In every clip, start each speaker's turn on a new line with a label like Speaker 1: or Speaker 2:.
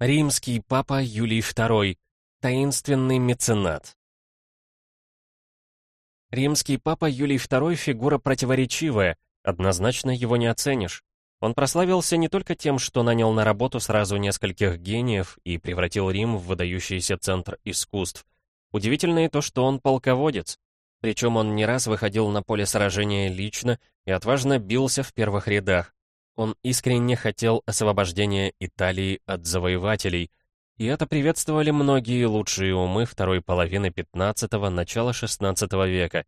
Speaker 1: Римский папа Юлий II. Таинственный меценат. Римский папа Юлий II — фигура противоречивая, однозначно его не оценишь. Он прославился не только тем, что нанял на работу сразу нескольких гениев и превратил Рим в выдающийся центр искусств. Удивительно и то, что он полководец. Причем он не раз выходил на поле сражения лично и отважно бился в первых рядах. Он искренне хотел освобождения Италии от завоевателей, и это приветствовали многие лучшие умы второй половины XV – начала XVI века.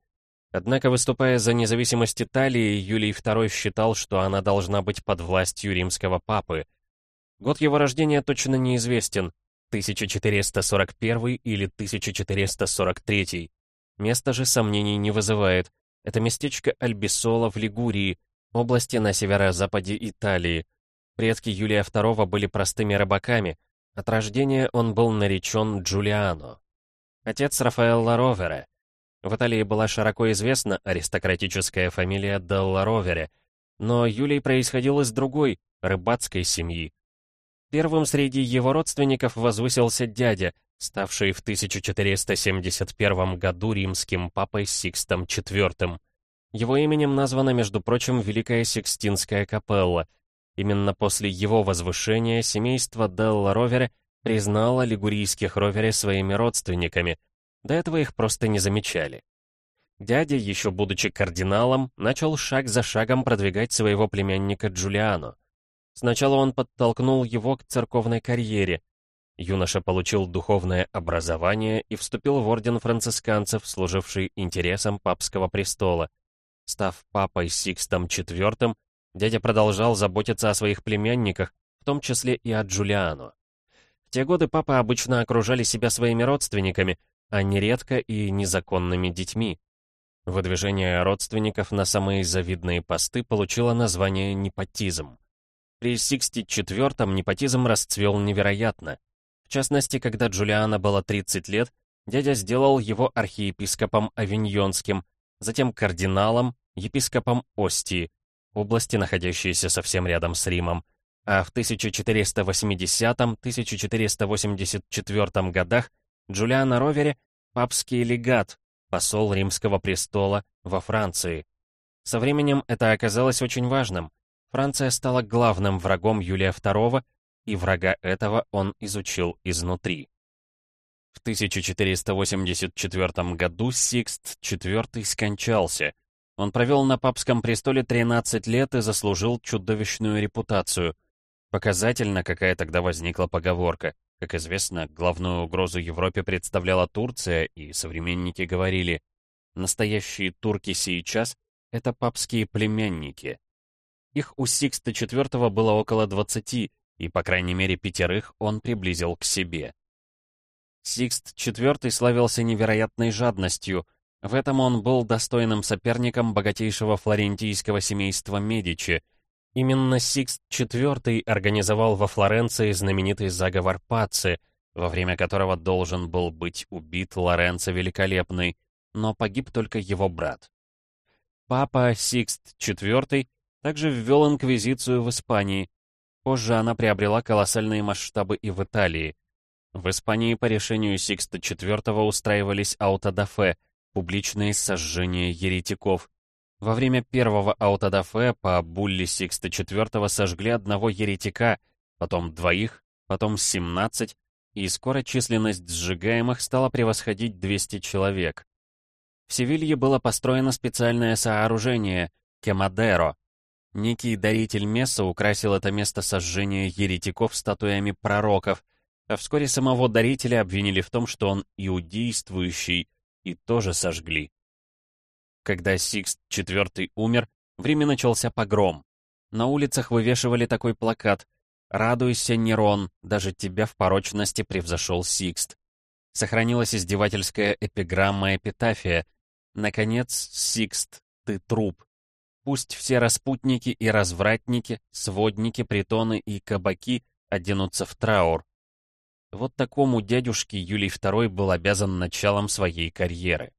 Speaker 1: Однако, выступая за независимость Италии, Юлий II считал, что она должна быть под властью римского папы. Год его рождения точно неизвестен – 1441 или 1443. Место же сомнений не вызывает. Это местечко Альбисола в Лигурии – области на северо-западе Италии. Предки Юлия II были простыми рыбаками. От рождения он был наречен Джулиано. Отец Рафаэлла Ровера. В Италии была широко известна аристократическая фамилия Делла Ровере, но Юлий происходил из другой, рыбацкой семьи. Первым среди его родственников возвысился дядя, ставший в 1471 году римским папой Сикстом IV. Его именем названа, между прочим, Великая Сикстинская капелла. Именно после его возвышения семейство Делла Ровере признало лигурийских Ровере своими родственниками. До этого их просто не замечали. Дядя, еще будучи кардиналом, начал шаг за шагом продвигать своего племянника Джулиано. Сначала он подтолкнул его к церковной карьере. Юноша получил духовное образование и вступил в орден францисканцев, служивший интересам папского престола. Став папой Сикстом IV, дядя продолжал заботиться о своих племянниках, в том числе и о Джулиано. В те годы папы обычно окружали себя своими родственниками, а нередко и незаконными детьми. Выдвижение родственников на самые завидные посты получило название непотизм. При Сиксте IV непотизм расцвел невероятно. В частности, когда Джулиано было 30 лет, дядя сделал его архиепископом Авиньонским, затем кардиналом, епископом Остии, области, находящейся совсем рядом с Римом, а в 1480-1484 годах Джулиано Ровери — папский легат, посол римского престола во Франции. Со временем это оказалось очень важным. Франция стала главным врагом Юлия II, и врага этого он изучил изнутри. В 1484 году Сикст IV скончался, он провел на папском престоле 13 лет и заслужил чудовищную репутацию. Показательно, какая тогда возникла поговорка. Как известно, главную угрозу Европе представляла Турция, и современники говорили, настоящие турки сейчас — это папские племянники. Их у Сикста IV было около 20, и, по крайней мере, пятерых он приблизил к себе. Сикст IV славился невероятной жадностью — в этом он был достойным соперником богатейшего флорентийского семейства Медичи. Именно Сикст IV организовал во Флоренции знаменитый заговор Пацци, во время которого должен был быть убит Лоренцо Великолепный, но погиб только его брат. Папа Сикст IV также ввел инквизицию в Испании. Позже она приобрела колоссальные масштабы и в Италии. В Испании по решению Сикста IV устраивались аутодафе — публичные сожжения еретиков. Во время первого аутодафе по булле Сикста IV сожгли одного еретика, потом двоих, потом 17, и скоро численность сжигаемых стала превосходить 200 человек. В Севилье было построено специальное сооружение — Кемадеро. Некий даритель Месса украсил это место сожжения еретиков статуями пророков, а вскоре самого дарителя обвинили в том, что он иудействующий — и тоже сожгли. Когда Сикст IV умер, в Риме начался погром. На улицах вывешивали такой плакат «Радуйся, Нерон, даже тебя в порочности превзошел Сикст». Сохранилась издевательская эпиграмма-эпитафия «Наконец, Сикст, ты труп». Пусть все распутники и развратники, сводники, притоны и кабаки оденутся в траур. Вот такому дядюшке Юлий II был обязан началом своей карьеры.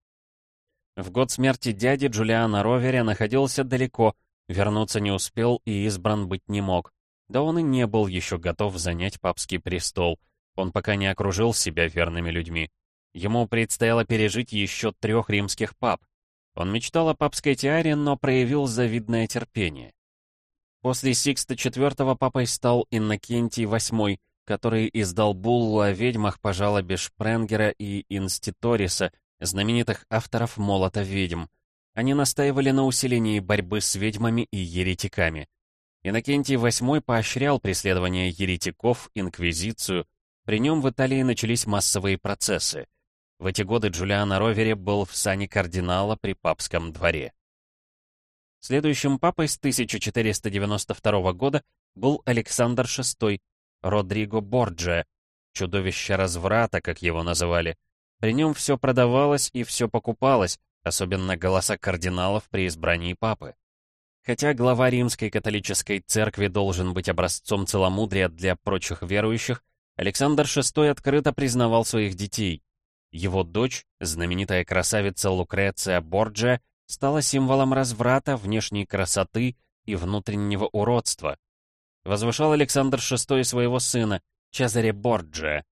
Speaker 1: В год смерти дяди Джулиана Ровери находился далеко, вернуться не успел и избран быть не мог. Да он и не был еще готов занять папский престол. Он пока не окружил себя верными людьми. Ему предстояло пережить еще трех римских пап. Он мечтал о папской тиаре, но проявил завидное терпение. После Сикста IV папой стал Иннокентий VIII, который издал буллу о ведьмах по жалобе Шпренгера и Инститориса, знаменитых авторов «Молота ведьм». Они настаивали на усилении борьбы с ведьмами и еретиками. Иннокентий VIII поощрял преследование еретиков, инквизицию. При нем в Италии начались массовые процессы. В эти годы Джулиано Ровери был в сане кардинала при папском дворе. Следующим папой с 1492 года был Александр VI, Родриго Борджиа, чудовище разврата, как его называли. При нем все продавалось и все покупалось, особенно голоса кардиналов при избрании папы. Хотя глава римской католической церкви должен быть образцом целомудрия для прочих верующих, Александр VI открыто признавал своих детей. Его дочь, знаменитая красавица Лукреция Борджа, стала символом разврата, внешней красоты и внутреннего уродства. Возвышал Александр VI своего сына, Чезаре Борджа,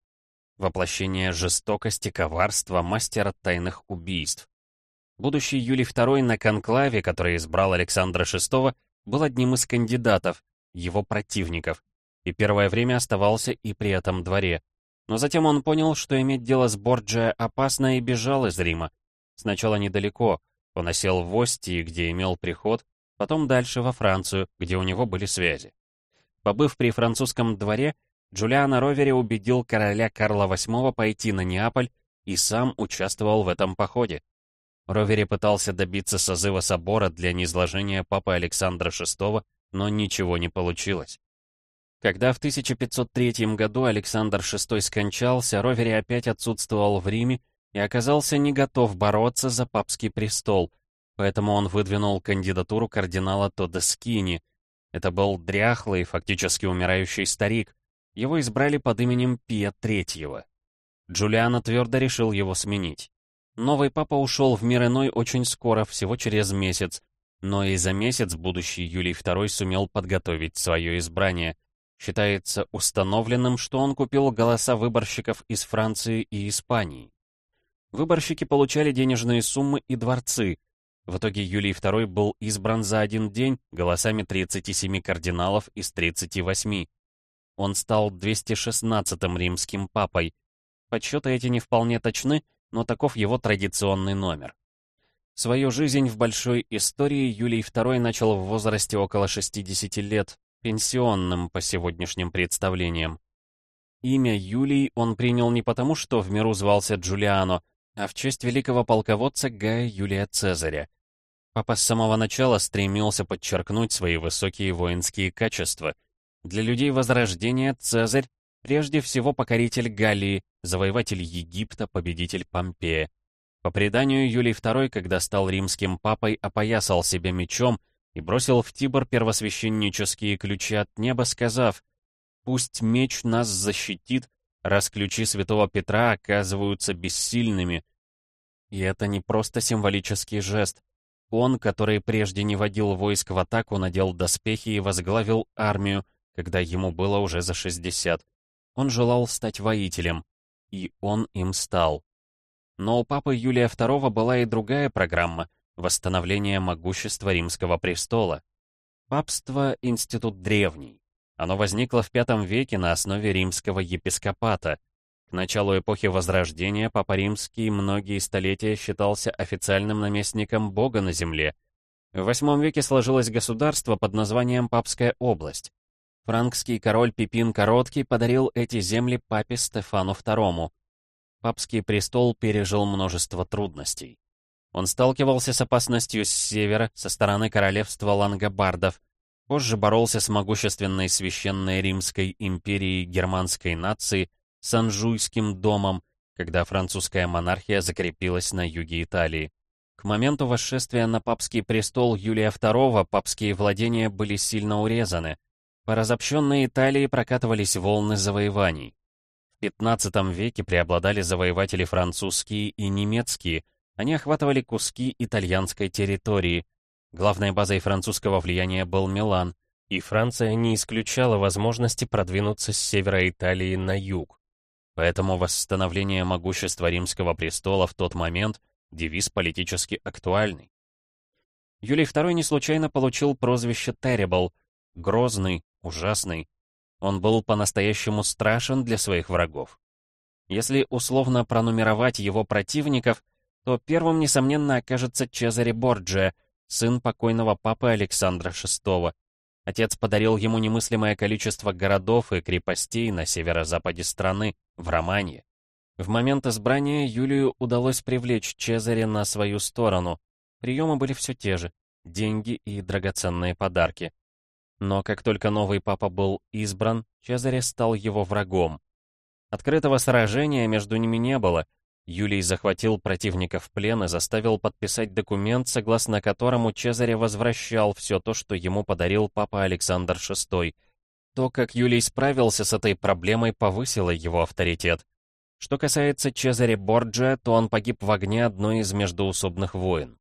Speaker 1: воплощение жестокости, коварства, мастера тайных убийств. Будущий Юлий II на конклаве, который избрал Александра VI, был одним из кандидатов, его противников, и первое время оставался и при этом дворе. Но затем он понял, что иметь дело с Борджиа опасно и бежал из Рима. Сначала недалеко, он осел в Остии, где имел приход, потом дальше во Францию, где у него были связи. Побыв при французском дворе, Джулиано Ровери убедил короля Карла VIII пойти на Неаполь и сам участвовал в этом походе. Ровери пытался добиться созыва собора для низложения папы Александра VI, но ничего не получилось. Когда в 1503 году Александр VI скончался, Ровери опять отсутствовал в Риме и оказался не готов бороться за папский престол, поэтому он выдвинул кандидатуру кардинала Тодескини. Это был дряхлый, фактически умирающий старик. Его избрали под именем Пия III. Джулиано твердо решил его сменить. Новый папа ушел в мир иной очень скоро, всего через месяц, но и за месяц будущий Юлий II сумел подготовить свое избрание — Считается установленным, что он купил голоса выборщиков из Франции и Испании. Выборщики получали денежные суммы и дворцы. В итоге Юлий II был избран за один день голосами 37 кардиналов из 38. Он стал 216-м римским папой. Подсчеты эти не вполне точны, но таков его традиционный номер. Свою жизнь в большой истории Юлий II начал в возрасте около 60 лет, пенсионным по сегодняшним представлениям. Имя Юлий он принял не потому, что в миру звался Джулиано, а в честь великого полководца Гая Юлия Цезаря. Папа с самого начала стремился подчеркнуть свои высокие воинские качества. Для людей Возрождения Цезарь прежде всего покоритель Галлии, завоеватель Египта, победитель Помпея. По преданию, Юлий II, когда стал римским папой, опоясал себя мечом и бросил в Тибр первосвященнические ключи от неба, сказав, «Пусть меч нас защитит, раз ключи святого Петра оказываются бессильными». И это не просто символический жест. Он, который прежде не водил войск в атаку, надел доспехи и возглавил армию, когда ему было уже за 60. Он желал стать воителем, и он им стал. Но у папы Юлия II была и другая программа — восстановление могущества римского престола. Папство — институт древний. Оно возникло в V веке на основе римского епископата. К началу эпохи Возрождения Папа Римский многие столетия считался официальным наместником Бога на земле. В VIII веке сложилось государство под названием Папская область. Франкский король Пипин Короткий подарил эти земли папе Стефану II. Папский престол пережил множество трудностей. Он сталкивался с опасностью с севера, со стороны королевства лангобардов. Позже боролся с могущественной священной Римской империей германской нации, с Анжуйским домом, когда французская монархия закрепилась на юге Италии. К моменту восшествия на папский престол Юлия II папские владения были сильно урезаны. По разобщенной Италии прокатывались волны завоеваний. В XV веке преобладали завоеватели французские и немецкие – они охватывали куски итальянской территории. Главной базой французского влияния был Милан. и Франция не исключала возможности продвинуться с севера Италии на юг. Поэтому восстановление могущества римского престола в тот момент — девиз политически актуальный. Юлий II не случайно получил прозвище Terrible — грозный, ужасный. Он был по-настоящему страшен для своих врагов. Если условно пронумеровать его противников, то первым, несомненно, окажется Чезаре Борджиа, сын покойного папы Александра VI. Отец подарил ему немыслимое количество городов и крепостей на северо-западе страны, в Романии. В момент избрания Юлию удалось привлечь Чезаре на свою сторону. Приемы были все те же — деньги и драгоценные подарки. Но как только новый папа был избран, Чезаре стал его врагом. Открытого сражения между ними не было. Юлий захватил противника в плен и заставил подписать документ, согласно которому Чезаре возвращал все то, что ему подарил папа Александр VI. То, как Юлий справился с этой проблемой, повысило его авторитет. Что касается Чезаре Борджа, то он погиб в огне одной из междоусобных войн.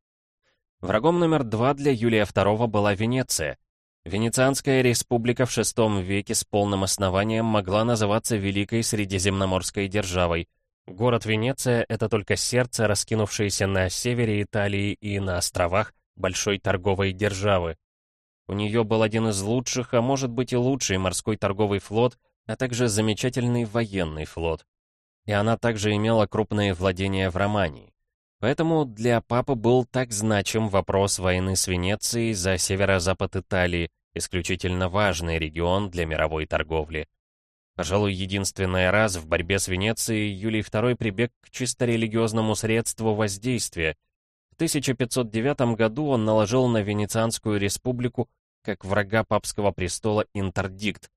Speaker 1: Врагом номер два для Юлия II была Венеция. Венецианская республика в VI веке с полным основанием могла называться Великой Средиземноморской державой. Город Венеция — это только сердце, раскинувшееся на севере Италии и на островах большой торговой державы. У нее был один из лучших, а может быть и лучший морской торговый флот, а также замечательный военный флот. И она также имела крупные владения в Романии. Поэтому для папы был так значим вопрос войны с Венецией за северо-запад Италии, исключительно важный регион для мировой торговли. Пожалуй, единственный раз в борьбе с Венецией Юлий II прибег к чисто религиозному средству воздействия. В 1509 году он наложил на Венецианскую республику как врага папского престола интердикт.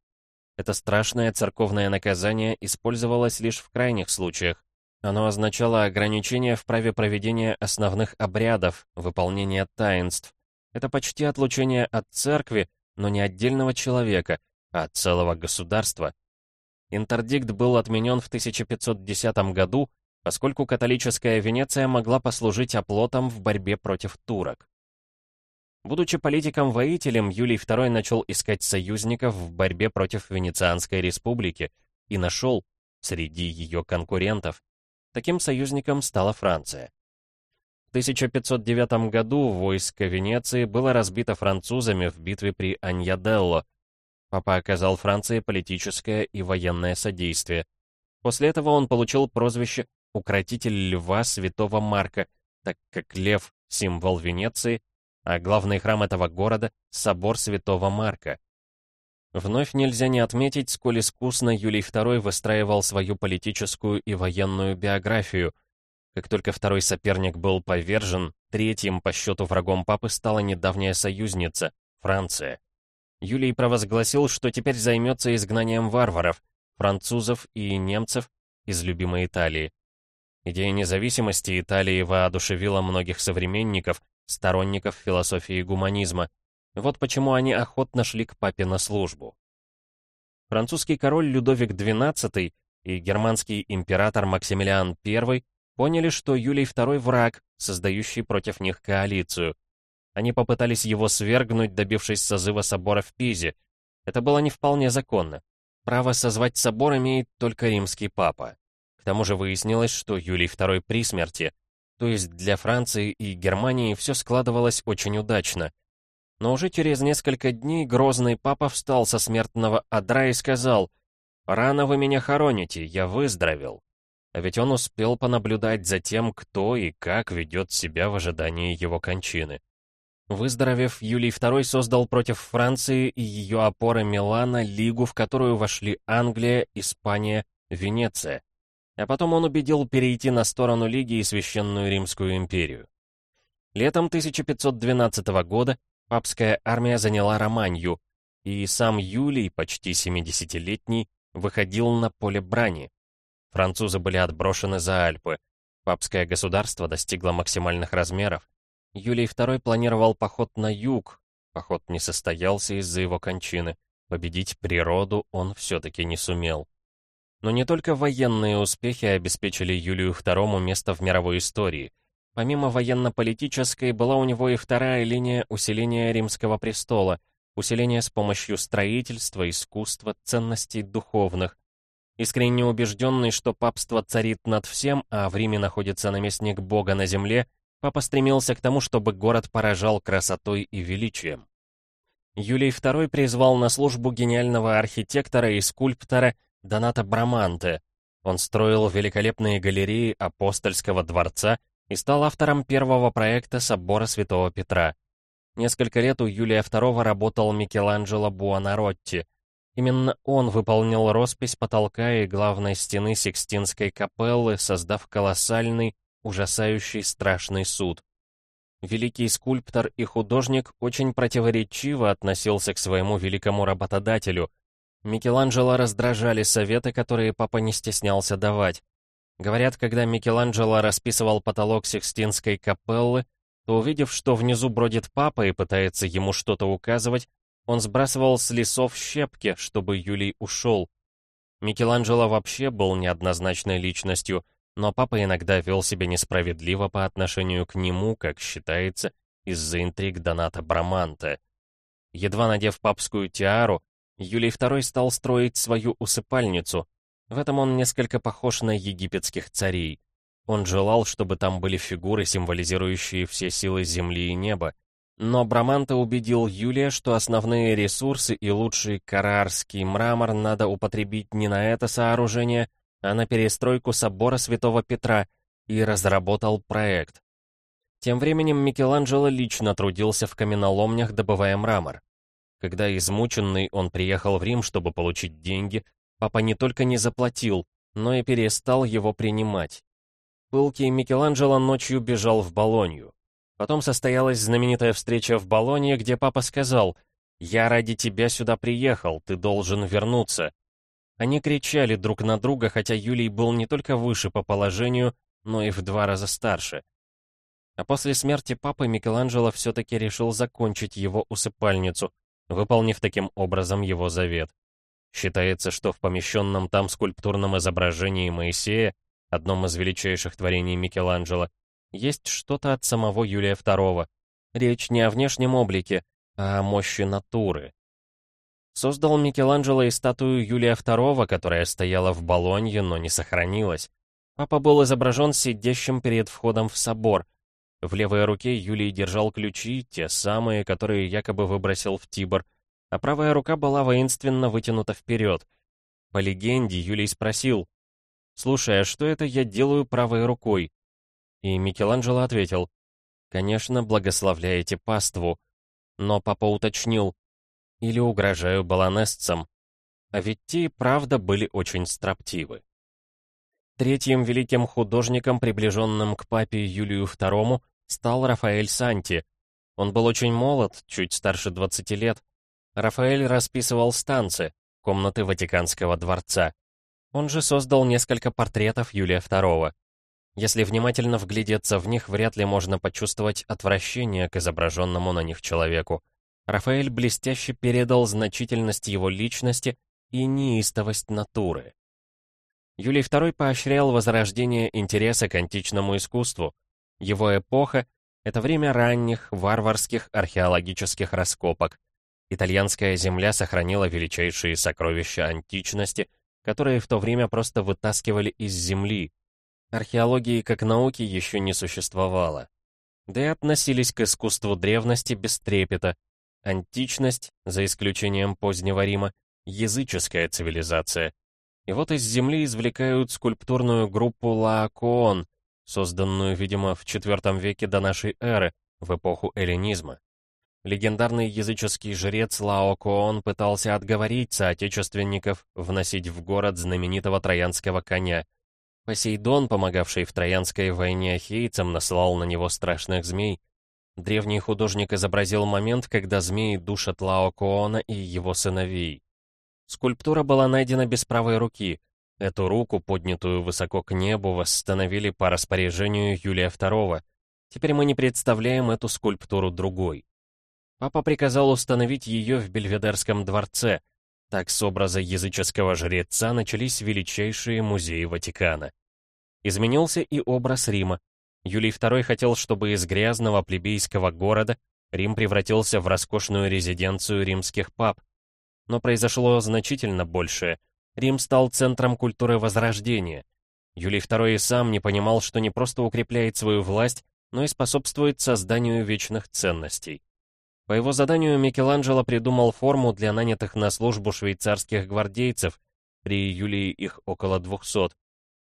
Speaker 1: Это страшное церковное наказание использовалось лишь в крайних случаях. Оно означало ограничение в праве проведения основных обрядов, выполнения таинств. Это почти отлучение от церкви, но не отдельного человека, а целого государства. Интердикт был отменен в 1510 году, поскольку католическая Венеция могла послужить оплотом в борьбе против турок. Будучи политиком-воителем, Юлий II начал искать союзников в борьбе против Венецианской республики и нашел среди ее конкурентов. Таким союзником стала Франция. В 1509 году войско Венеции было разбито французами в битве при Аньяделло. Папа оказал Франции политическое и военное содействие. После этого он получил прозвище «Укротитель льва святого Марка», так как лев — символ Венеции, а главный храм этого города — собор святого Марка. Вновь нельзя не отметить, сколь искусно Юлий II выстраивал свою политическую и военную биографию — как только второй соперник был повержен, третьим по счету врагом папы стала недавняя союзница — Франция. Юлий провозгласил, что теперь займется изгнанием варваров, французов и немцев из любимой Италии. Идея независимости Италии воодушевила многих современников, сторонников философии гуманизма. Вот почему они охотно шли к папе на службу. Французский король Людовик XII и германский император Максимилиан I поняли, что Юлий II враг, создающий против них коалицию. Они попытались его свергнуть, добившись созыва собора в Пизе. Это было не вполне законно. Право созвать собор имеет только римский папа. К тому же выяснилось, что Юлий II при смерти. То есть для Франции и Германии все складывалось очень удачно. Но уже через несколько дней грозный папа встал со смертного одра и сказал «Рано вы меня хороните, я выздоровел». А ведь он успел понаблюдать за тем, кто и как ведет себя в ожидании его кончины. Выздоровев, Юлий II создал против Франции и ее опоры Милана лигу, в которую вошли Англия, Испания, Венеция. А потом он убедил перейти на сторону лиги и Священную Римскую империю. Летом 1512 года папская армия заняла Романью, и сам Юлий, почти 70-летний, выходил на поле брани. Французы были отброшены за Альпы. Папское государство достигло максимальных размеров. Юлий II планировал поход на юг. Поход не состоялся из-за его кончины. Победить природу он все-таки не сумел. Но не только военные успехи обеспечили Юлию II место в мировой истории. Помимо военно-политической, была у него и вторая линия усиления римского престола. усиление с помощью строительства, искусства, ценностей духовных. Искренне убежденный, что папство царит над всем, а в Риме находится наместник Бога на земле, папа стремился к тому, чтобы город поражал красотой и величием. Юлий II призвал на службу гениального архитектора и скульптора Доната Браманте. Он строил великолепные галереи апостольского дворца и стал автором первого проекта собора Святого Петра. Несколько лет у Юлия II работал Микеланджело Буонаротти. Именно он выполнил роспись потолка и главной стены Сикстинской капеллы, создав колоссальный, ужасающий страшный суд. Великий скульптор и художник очень противоречиво относился к своему великому работодателю. Микеланджело раздражали советы, которые папа не стеснялся давать. Говорят, когда Микеланджело расписывал потолок Сикстинской капеллы, то, увидев, что внизу бродит папа и пытается ему что-то указывать, он сбрасывал с лесов щепки, чтобы Юлий ушел. Микеланджело вообще был неоднозначной личностью — но папа иногда вел себя несправедливо по отношению к нему, как считается, из-за интриг Доната Браманте. Едва надев папскую тиару, Юлий II стал строить свою усыпальницу. В этом он несколько похож на египетских царей. Он желал, чтобы там были фигуры, символизирующие все силы земли и неба. Но Браманте убедил Юлия, что основные ресурсы и лучший карарский мрамор надо употребить не на это сооружение, а на перестройку собора Святого Петра и разработал проект. Тем временем Микеланджело лично трудился в каменоломнях, добывая мрамор. Когда измученный он приехал в Рим, чтобы получить деньги, папа не только не заплатил, но и перестал его принимать. Пылкий Микеланджело ночью бежал в Болонью. Потом состоялась знаменитая встреча в Болонье, где папа сказал «Я ради тебя сюда приехал, ты должен вернуться». Они кричали друг на друга, хотя Юлий был не только выше по положению, но и в два раза старше. А после смерти папы Микеланджело все-таки решил закончить его усыпальницу, выполнив таким образом его завет. Считается, что в помещенном там скульптурном изображении Моисея, одном из величайших творений Микеланджело, есть что-то от самого Юлия II. Речь не о внешнем облике, а о мощи натуры. Создал Микеланджело и статую Юлия II, которая стояла в Болонье, но не сохранилась. Папа был изображен сидящим перед входом в собор. В левой руке Юлий держал ключи, те самые, которые якобы выбросил в Тибр, а правая рука была воинственно вытянута вперед. По легенде, Юлий спросил, «Слушай, а что это я делаю правой рукой?» И Микеланджело ответил, «Конечно, благословляете паству». Но папа уточнил, или угрожаю баланесцам. А ведь те правда были очень строптивы. Третьим великим художником, приближенным к папе Юлию II, стал Рафаэль Санти. Он был очень молод, чуть старше 20 лет. Рафаэль расписывал станции, комнаты Ватиканского дворца. Он же создал несколько портретов Юлия II. Если внимательно вглядеться в них, вряд ли можно почувствовать отвращение к изображенному на них человеку. Рафаэль блестяще передал значительность его личности и неистовость натуры. Юлий II поощрял возрождение интереса к античному искусству. Его эпоха — это время ранних, варварских археологических раскопок. Итальянская земля сохранила величайшие сокровища античности, которые в то время просто вытаскивали из земли. Археологии как науки еще не существовало. Да и относились к искусству древности без трепета, Античность, за исключением позднего Рима, языческая цивилизация. И вот из земли извлекают скульптурную группу Лаокоон, созданную, видимо, в IV веке до нашей эры, в эпоху эллинизма. Легендарный языческий жрец Лаокоон пытался отговорить соотечественников вносить в город знаменитого троянского коня. Посейдон, помогавший в Троянской войне ахейцам, наслал на него страшных змей, Древний художник изобразил момент, когда змеи душат Лао Куона и его сыновей. Скульптура была найдена без правой руки. Эту руку, поднятую высоко к небу, восстановили по распоряжению Юлия II. Теперь мы не представляем эту скульптуру другой. Папа приказал установить ее в Бельведерском дворце. Так с образа языческого жреца начались величайшие музеи Ватикана. Изменился и образ Рима. Юлий II хотел, чтобы из грязного плебейского города Рим превратился в роскошную резиденцию римских пап. Но произошло значительно большее. Рим стал центром культуры Возрождения. Юлий II сам не понимал, что не просто укрепляет свою власть, но и способствует созданию вечных ценностей. По его заданию Микеланджело придумал форму для нанятых на службу швейцарских гвардейцев, при Юлии их около 200.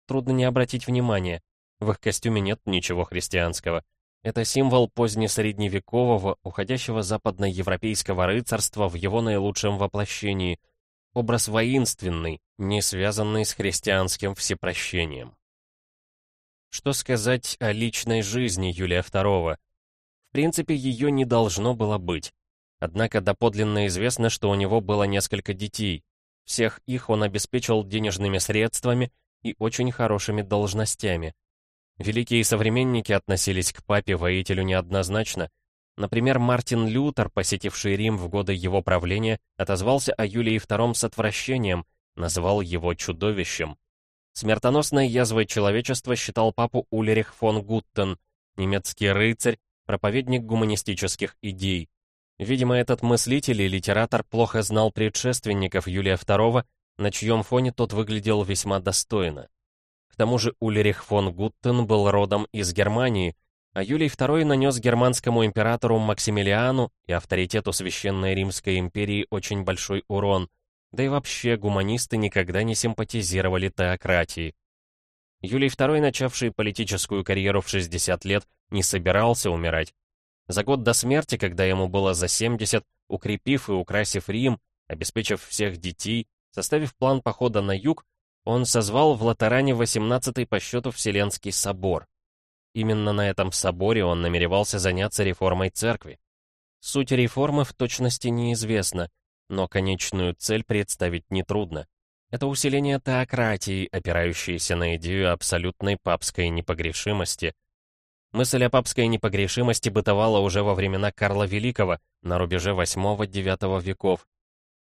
Speaker 1: Трудно не обратить внимания, в их костюме нет ничего христианского. Это символ позднесредневекового, уходящего западноевропейского рыцарства в его наилучшем воплощении. Образ воинственный, не связанный с христианским всепрощением. Что сказать о личной жизни Юлия II? В принципе, ее не должно было быть. Однако доподлинно известно, что у него было несколько детей. Всех их он обеспечил денежными средствами и очень хорошими должностями. Великие современники относились к папе-воителю неоднозначно. Например, Мартин Лютер, посетивший Рим в годы его правления, отозвался о Юлии II с отвращением, назвал его чудовищем. Смертоносной язвой человечества считал папу Ульрих фон Гуттен, немецкий рыцарь, проповедник гуманистических идей. Видимо, этот мыслитель и литератор плохо знал предшественников Юлия II, на чьем фоне тот выглядел весьма достойно тому же Ульрих фон Гуттен был родом из Германии, а Юлий II нанес германскому императору Максимилиану и авторитету Священной Римской империи очень большой урон, да и вообще гуманисты никогда не симпатизировали теократии. Юлий II, начавший политическую карьеру в 60 лет, не собирался умирать. За год до смерти, когда ему было за 70, укрепив и украсив Рим, обеспечив всех детей, составив план похода на юг, он созвал в Латеране 18-й по счету Вселенский собор. Именно на этом соборе он намеревался заняться реформой церкви. Суть реформы в точности неизвестна, но конечную цель представить нетрудно. Это усиление теократии, опирающейся на идею абсолютной папской непогрешимости. Мысль о папской непогрешимости бытовала уже во времена Карла Великого, на рубеже 8-9 веков,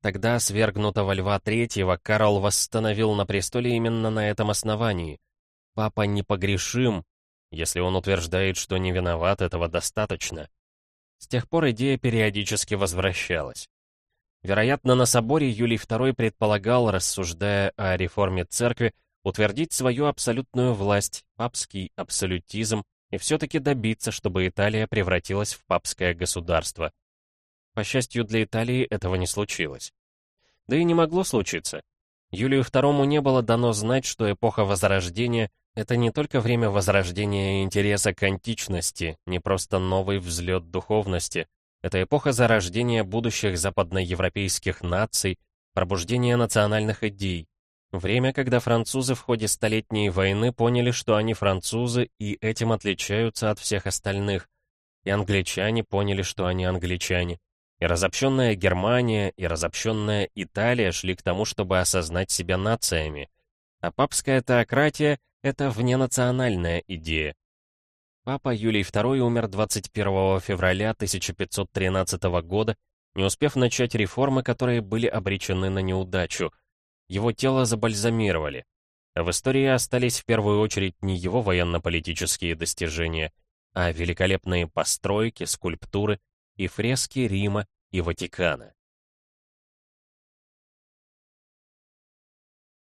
Speaker 1: Тогда свергнутого Льва Третьего Карл восстановил на престоле именно на этом основании. Папа непогрешим, если он утверждает, что не виноват, этого достаточно. С тех пор идея периодически возвращалась. Вероятно, на соборе Юлий II предполагал, рассуждая о реформе церкви, утвердить свою абсолютную власть, папский абсолютизм, и все-таки добиться, чтобы Италия превратилась в папское государство. По счастью для Италии, этого не случилось. Да и не могло случиться. Юлию II не было дано знать, что эпоха Возрождения — это не только время возрождения интереса к античности, не просто новый взлет духовности. Это эпоха зарождения будущих западноевропейских наций, пробуждения национальных идей. Время, когда французы в ходе Столетней войны поняли, что они французы и этим отличаются от всех остальных. И англичане поняли, что они англичане. И разобщенная Германия, и разобщенная Италия шли к тому, чтобы осознать себя нациями. А папская теократия — это вненациональная идея. Папа Юлий II умер 21 февраля 1513 года, не успев начать реформы, которые были обречены на неудачу. Его тело забальзамировали. В истории остались в первую очередь не его военно-политические достижения, а великолепные постройки, скульптуры и фрески Рима и Ватикана.